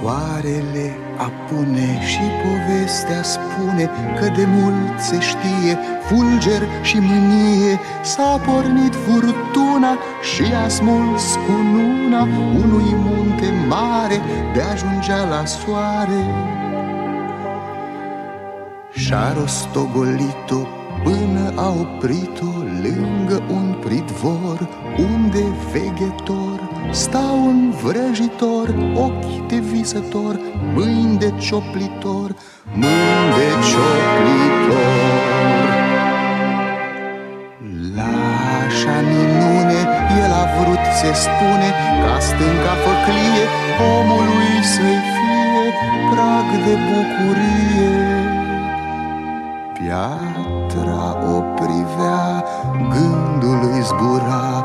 Soarele apune și povestea spune Că de mult se știe, fulger și mânie S-a pornit furtuna și a smuls cu luna Unui munte mare de ajungea la soare. Și-a rostogolit-o până a oprit-o Lângă un pridvor unde veghetor Stau un vrăjitor, ochi de visător, mâini de cioplitor, mâini de cioplitor. La așa minune el a vrut, se spune, ca stânca făclie omului să-i fie prag de bucurie. Piatra o privea, gândul îi zbura,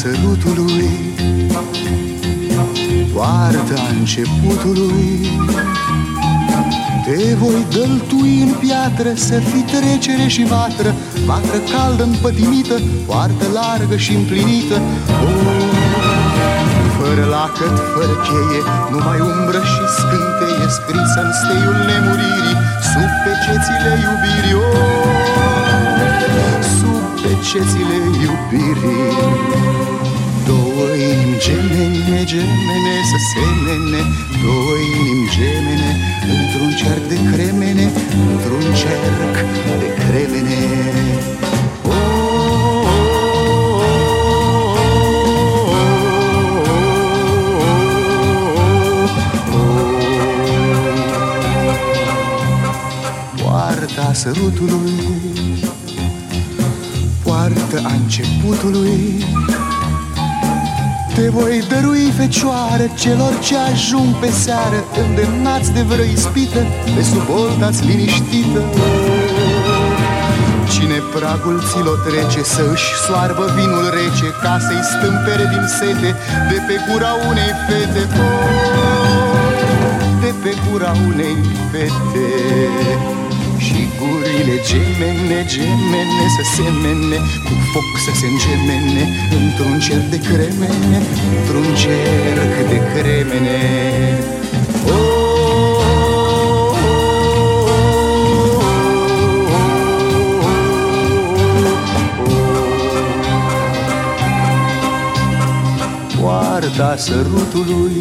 sărutului, poarta începutului, te voi dăltui în piatră Să fii trecere și vatră Vatră caldă împătimită Poartă largă și împlinită. Oh, fără lacăt, fără cheie, numai umbră și scânteie Scrisă în steiul nemuririi, sub pecețile iubirii. Oh, Sub pecețile iubirii Două inimi gemene, gemene să semene Două inimi gemene într-un cerc de cremene Într-un cerc de cremene poarta sărutului Poartă a începutului. Te voi dărui, fecioară, celor ce ajung pe seară Îndemnați de vreo ispită, pe sub oltați liniștită. Cine pragul ți-l trece să își soarbă vinul rece Ca să-i stâmpere din sete de pe gura unei fete. De pe gura unei fete și gurile gemene, gemene să semene Cu foc să se îngemene Într-un cer de cremene Într-un cerc de cremene. Poarta sărutului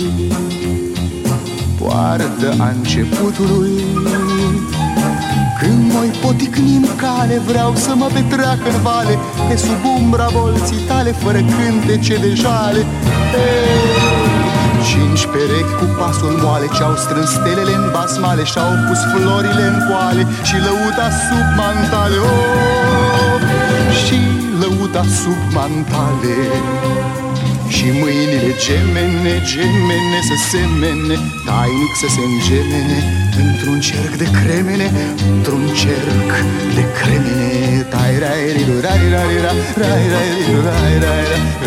Poartă a începutului când noi poticnim cale, vreau să mă petreacă în vale Pe sub umbra volții tale, fără cântece de jale. Cinci perechi cu pasul moale Ce-au strâns stelele în basmale Și-au pus florile în poale Și lăuta sub mantale oh, Și lăuta sub mantale și mâinile gemene, gemene să semene Tainic să se îngemene Într-un cerc de cremene Într-un cerc de cremene Tai rai ri rai rai rai rai rai rai rai